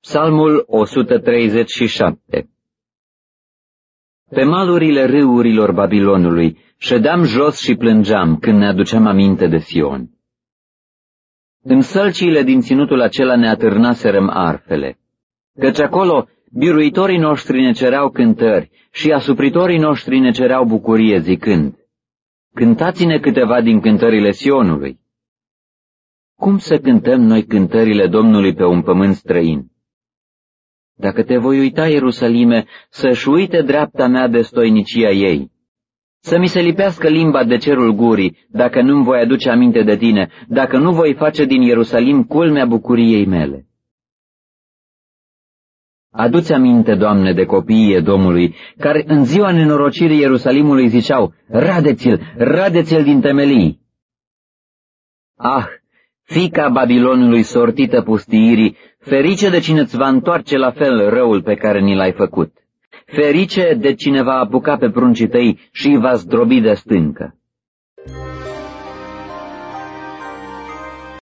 Psalmul 137 Pe malurile râurilor Babilonului ședeam jos și plângeam când ne aduceam aminte de Sion. În sălciile din ținutul acela ne atârnaserăm arfele, căci acolo biruitorii noștri ne cereau cântări și asupritorii noștri ne cereau bucurie zicând, Cântați-ne câteva din cântările Sionului. Cum să cântăm noi cântările Domnului pe un pământ străin? Dacă te voi uita, Ierusalime, să-și uite dreapta mea de stoinicia ei. Să mi se lipească limba de cerul gurii, dacă nu-mi voi aduce aminte de tine, dacă nu voi face din Ierusalim culmea bucuriei mele. Aduți aminte, Doamne, de copiii Domnului, care în ziua nenorocirii Ierusalimului ziceau, Radeți-l, radeți-l din temelii! Ah, fica Babilonului sortită pustiirii, ferice de cine îți va întoarce la fel răul pe care ni l-ai făcut. Ferice de cine va apuca pe pruncii tăi și îi va zdrobi de stâncă.